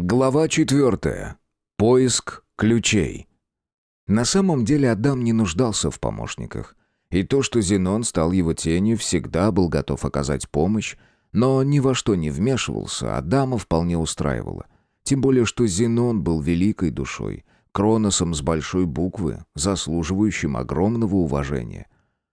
Глава четвертая. Поиск ключей. На самом деле Адам не нуждался в помощниках. И то, что Зенон стал его тенью, всегда был готов оказать помощь, но ни во что не вмешивался, Адама вполне устраивало. Тем более, что Зенон был великой душой, кроносом с большой буквы, заслуживающим огромного уважения.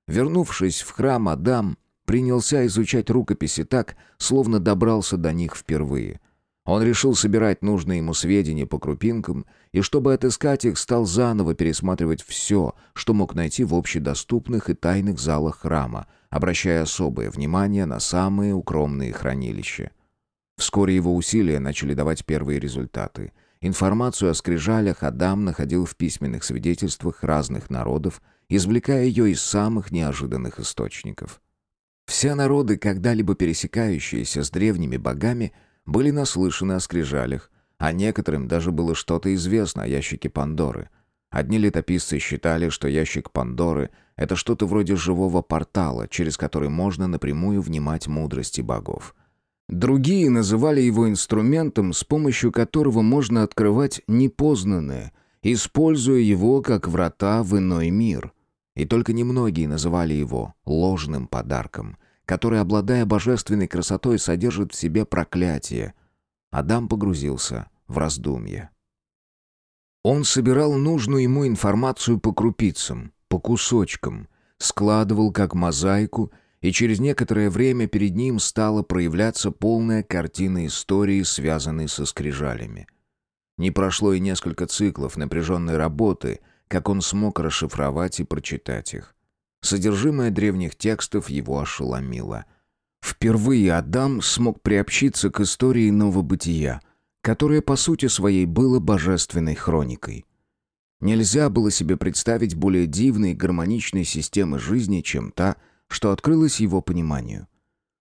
Вернувшись в храм, Адам принялся изучать рукописи так, словно добрался до них впервые — он решил собирать нужные ему сведения по крупинкам, и чтобы отыскать их, стал заново пересматривать все, что мог найти в общедоступных и тайных залах храма, обращая особое внимание на самые укромные хранилища. Вскоре его усилия начали давать первые результаты. Информацию о скрижалях Адам находил в письменных свидетельствах разных народов, извлекая ее из самых неожиданных источников. Все народы, когда-либо пересекающиеся с древними богами, были наслышаны о скрижалях, а некоторым даже было что-то известно о ящике Пандоры. Одни летописцы считали, что ящик Пандоры — это что-то вроде живого портала, через который можно напрямую внимать мудрости богов. Другие называли его инструментом, с помощью которого можно открывать непознанное, используя его как врата в иной мир. И только немногие называли его ложным подарком — который, обладая божественной красотой, содержит в себе проклятие. Адам погрузился в раздумье. Он собирал нужную ему информацию по крупицам, по кусочкам, складывал как мозаику, и через некоторое время перед ним стала проявляться полная картина истории, связанной со скрижалями. Не прошло и несколько циклов напряженной работы, как он смог расшифровать и прочитать их. Содержимое древних текстов его ошеломило. Впервые Адам смог приобщиться к истории новобытия, которое по сути своей было божественной хроникой. Нельзя было себе представить более дивной и гармоничной системы жизни, чем та, что открылась его пониманию.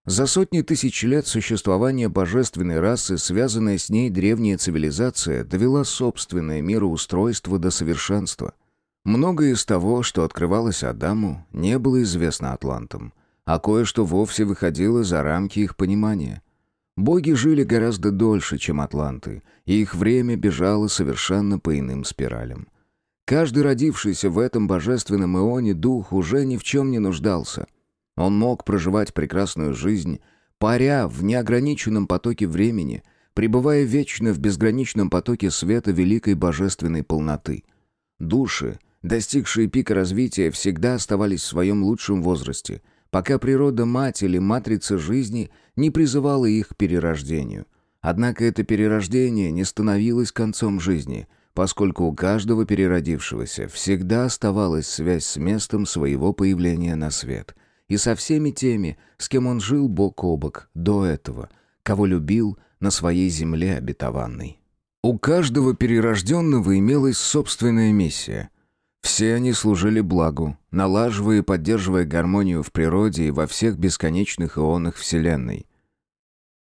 За сотни тысяч лет существования божественной расы, связанная с ней древняя цивилизация, довела собственное мироустройство до совершенства – Многое из того, что открывалось Адаму, не было известно атлантам, а кое-что вовсе выходило за рамки их понимания. Боги жили гораздо дольше, чем атланты, и их время бежало совершенно по иным спиралям. Каждый родившийся в этом божественном ионе дух уже ни в чем не нуждался. Он мог проживать прекрасную жизнь, паря в неограниченном потоке времени, пребывая вечно в безграничном потоке света великой божественной полноты. Души, достигшие пика развития, всегда оставались в своем лучшем возрасте, пока природа-мать или матрица жизни не призывала их к перерождению. Однако это перерождение не становилось концом жизни, поскольку у каждого переродившегося всегда оставалась связь с местом своего появления на свет и со всеми теми, с кем он жил бок о бок до этого, кого любил на своей земле обетованной. У каждого перерожденного имелась собственная миссия — все они служили благу, налаживая и поддерживая гармонию в природе и во всех бесконечных ионах Вселенной.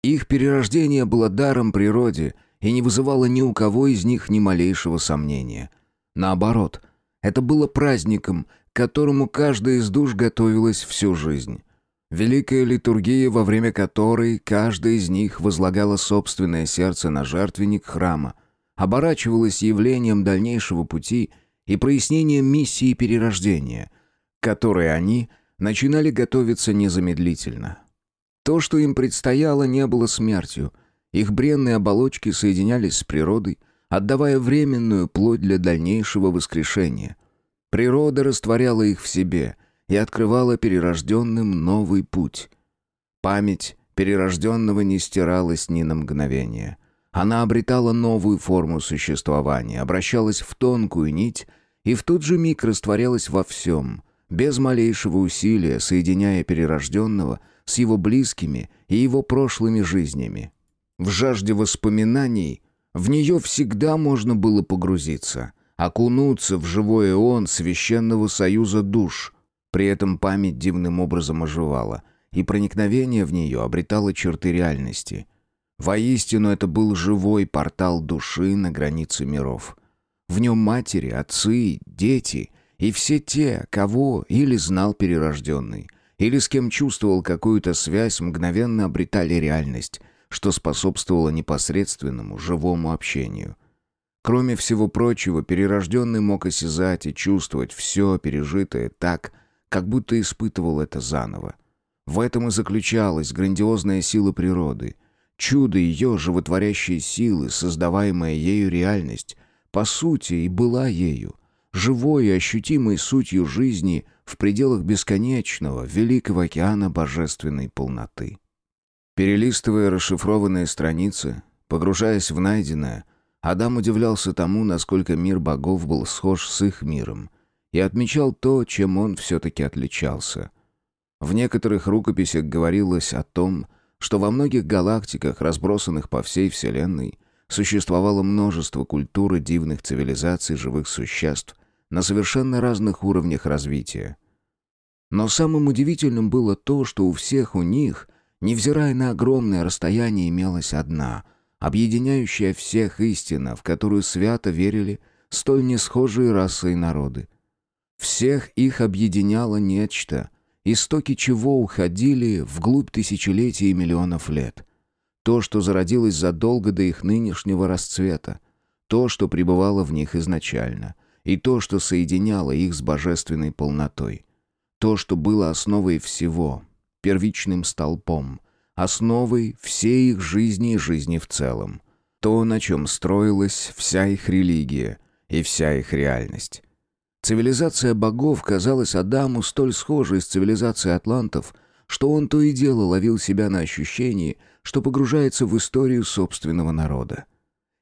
Их перерождение было даром природе и не вызывало ни у кого из них ни малейшего сомнения. Наоборот, это было праздником, к которому каждая из душ готовилась всю жизнь. Великая литургия, во время которой каждая из них возлагала собственное сердце на жертвенник храма, оборачивалась явлением дальнейшего пути – и прояснением миссии перерождения, к которой они начинали готовиться незамедлительно. То, что им предстояло, не было смертью. Их бренные оболочки соединялись с природой, отдавая временную плоть для дальнейшего воскрешения. Природа растворяла их в себе и открывала перерожденным новый путь. Память перерожденного не стиралась ни на мгновение. Она обретала новую форму существования, обращалась в тонкую нить и в тот же миг растворялась во всем, без малейшего усилия, соединяя перерожденного с его близкими и его прошлыми жизнями. В жажде воспоминаний в нее всегда можно было погрузиться, окунуться в живой он священного союза душ. При этом память дивным образом оживала, и проникновение в нее обретало черты реальности — Воистину, это был живой портал души на границе миров. В нем матери, отцы, дети и все те, кого или знал перерожденный, или с кем чувствовал какую-то связь, мгновенно обретали реальность, что способствовало непосредственному живому общению. Кроме всего прочего, перерожденный мог осязать и чувствовать все пережитое так, как будто испытывал это заново. В этом и заключалась грандиозная сила природы. Чудо ее животворящей силы, создаваемая ею реальность, по сути и была ею, живой и ощутимой сутью жизни в пределах бесконечного, великого океана божественной полноты. Перелистывая расшифрованные страницы, погружаясь в найденное, Адам удивлялся тому, насколько мир богов был схож с их миром, и отмечал то, чем он все-таки отличался. В некоторых рукописях говорилось о том, что во многих галактиках, разбросанных по всей Вселенной, существовало множество культур и дивных цивилизаций живых существ на совершенно разных уровнях развития. Но самым удивительным было то, что у всех у них, невзирая на огромное расстояние, имелась одна, объединяющая всех истина, в которую свято верили столь несхожие расы и народы. Всех их объединяло нечто, истоки чего уходили вглубь тысячелетий и миллионов лет. То, что зародилось задолго до их нынешнего расцвета, то, что пребывало в них изначально, и то, что соединяло их с божественной полнотой. То, что было основой всего, первичным столпом, основой всей их жизни и жизни в целом. То, на чем строилась вся их религия и вся их реальность. Цивилизация богов казалась Адаму столь схожей с цивилизацией атлантов, что он то и дело ловил себя на ощущении, что погружается в историю собственного народа.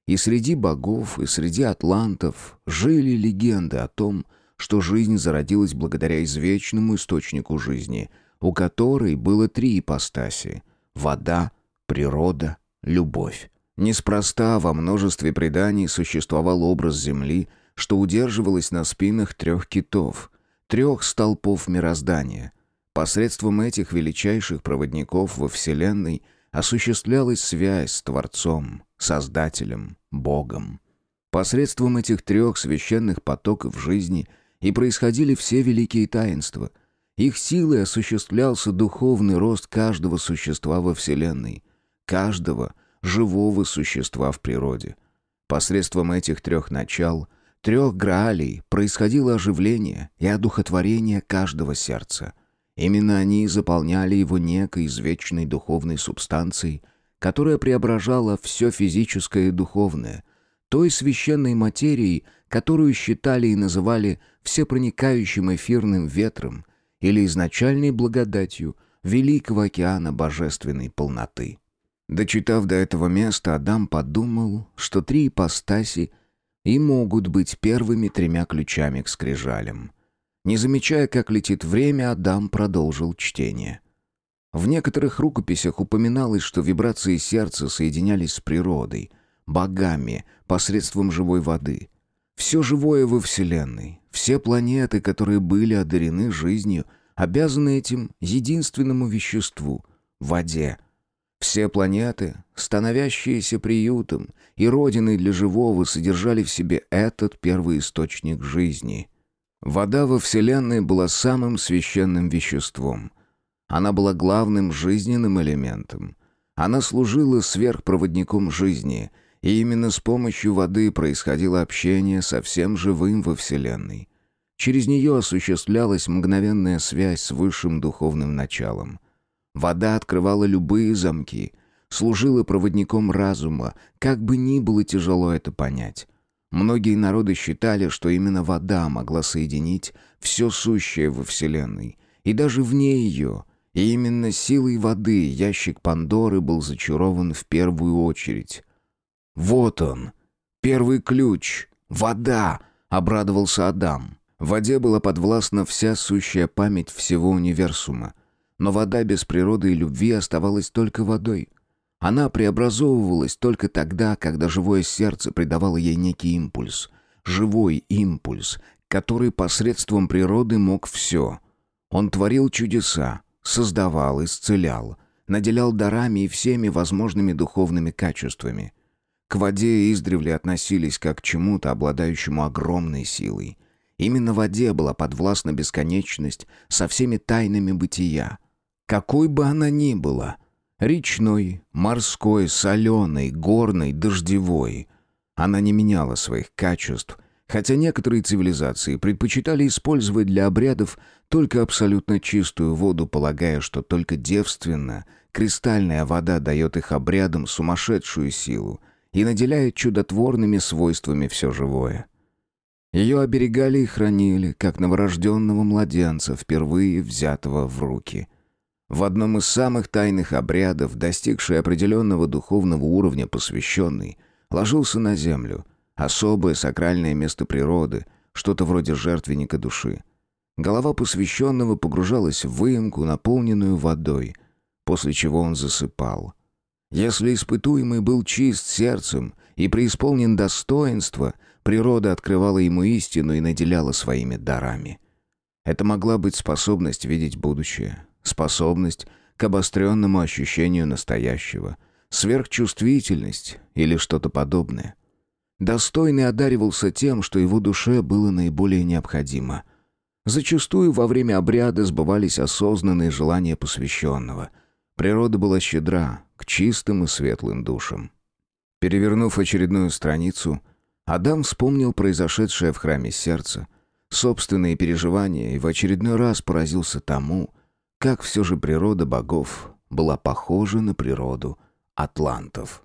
И среди богов, и среди атлантов жили легенды о том, что жизнь зародилась благодаря извечному источнику жизни, у которой было три ипостаси — вода, природа, любовь. Неспроста во множестве преданий существовал образ Земли — что удерживалось на спинах трех китов, трех столпов мироздания. Посредством этих величайших проводников во Вселенной осуществлялась связь с Творцом, Создателем, Богом. Посредством этих трех священных потоков жизни и происходили все великие таинства. Их силой осуществлялся духовный рост каждого существа во Вселенной, каждого живого существа в природе. Посредством этих трех начал – трех Граалей происходило оживление и одухотворение каждого сердца. Именно они заполняли его некой извечной духовной субстанцией, которая преображала все физическое и духовное, той священной материей, которую считали и называли всепроникающим эфирным ветром или изначальной благодатью великого океана божественной полноты. Дочитав до этого места, Адам подумал, что три ипостаси и могут быть первыми тремя ключами к скрижалям. Не замечая, как летит время, Адам продолжил чтение. В некоторых рукописях упоминалось, что вибрации сердца соединялись с природой, богами, посредством живой воды. Все живое во Вселенной, все планеты, которые были одарены жизнью, обязаны этим единственному веществу — воде — все планеты, становящиеся приютом и родиной для живого, содержали в себе этот первый источник жизни. Вода во Вселенной была самым священным веществом. Она была главным жизненным элементом. Она служила сверхпроводником жизни, и именно с помощью воды происходило общение со всем живым во Вселенной. Через нее осуществлялась мгновенная связь с высшим духовным началом — Вода открывала любые замки, служила проводником разума, как бы ни было тяжело это понять. Многие народы считали, что именно вода могла соединить все сущее во Вселенной, и даже вне ее, и именно силой воды ящик Пандоры был зачарован в первую очередь. «Вот он! Первый ключ! Вода!» — обрадовался Адам. В воде была подвластна вся сущая память всего универсума. Но вода без природы и любви оставалась только водой. Она преобразовывалась только тогда, когда живое сердце придавало ей некий импульс. Живой импульс, который посредством природы мог все. Он творил чудеса, создавал, исцелял, наделял дарами и всеми возможными духовными качествами. К воде издревле относились как к чему-то, обладающему огромной силой. Именно воде была подвластна бесконечность со всеми тайнами бытия — какой бы она ни была. Речной, морской, соленой, горной, дождевой. Она не меняла своих качеств, хотя некоторые цивилизации предпочитали использовать для обрядов только абсолютно чистую воду, полагая, что только девственная, кристальная вода дает их обрядам сумасшедшую силу и наделяет чудотворными свойствами все живое. Ее оберегали и хранили, как новорожденного младенца, впервые взятого в руки. В одном из самых тайных обрядов, достигший определенного духовного уровня посвященный, ложился на землю, особое сакральное место природы, что-то вроде жертвенника души. Голова посвященного погружалась в выемку, наполненную водой, после чего он засыпал. Если испытуемый был чист сердцем и преисполнен достоинства — Природа открывала ему истину и наделяла своими дарами. Это могла быть способность видеть будущее, способность к обостренному ощущению настоящего, сверхчувствительность или что-то подобное. Достойный одаривался тем, что его душе было наиболее необходимо. Зачастую во время обряда сбывались осознанные желания посвященного. Природа была щедра к чистым и светлым душам. Перевернув очередную страницу, Адам вспомнил произошедшее в храме сердца, собственные переживания и в очередной раз поразился тому, как все же природа богов была похожа на природу атлантов.